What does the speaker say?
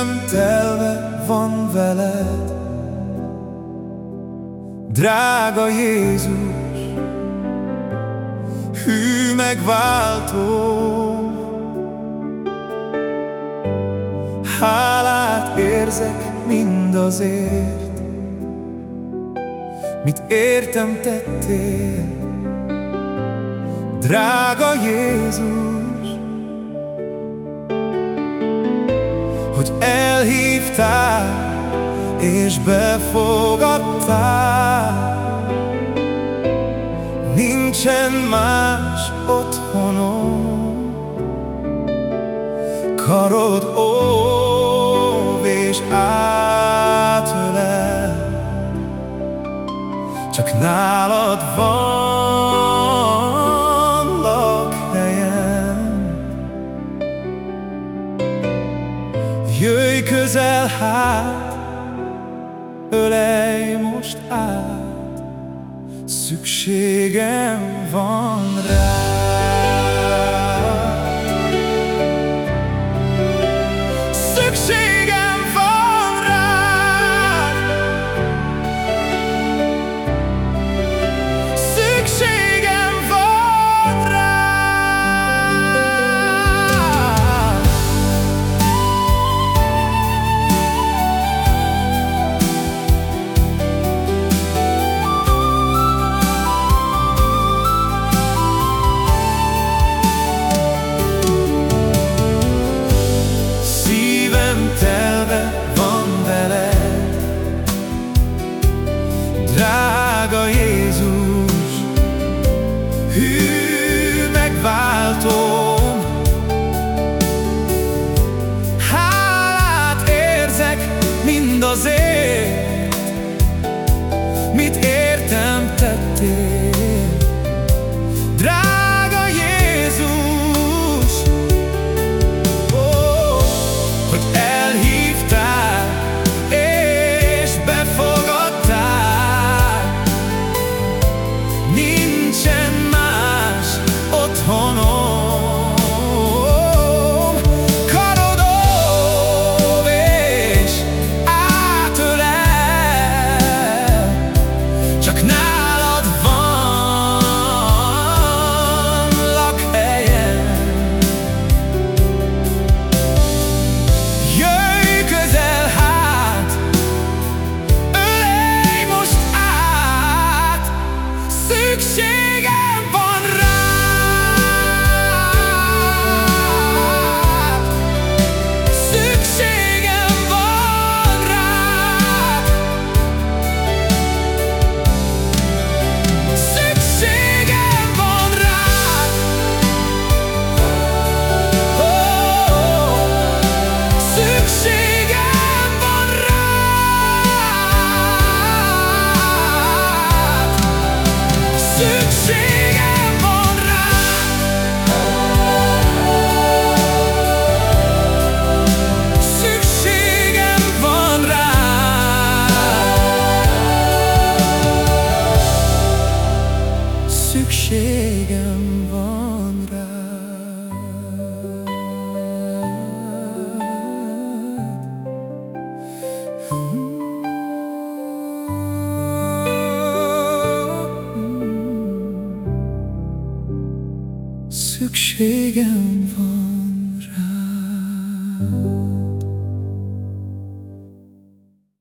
Szívem telve van veled. Drága Jézus Hű megváltó. Hálát érzek mindazért Mit értem tettél. Drága Jézus Hogy elhívtál és befogadtál. Nincsen más otthonom. Karod óv és átölel. Csak nálad van Közel hát ölej most át, szükségem van rá. Mindazért, szükségem van rá. Szükségem van rá.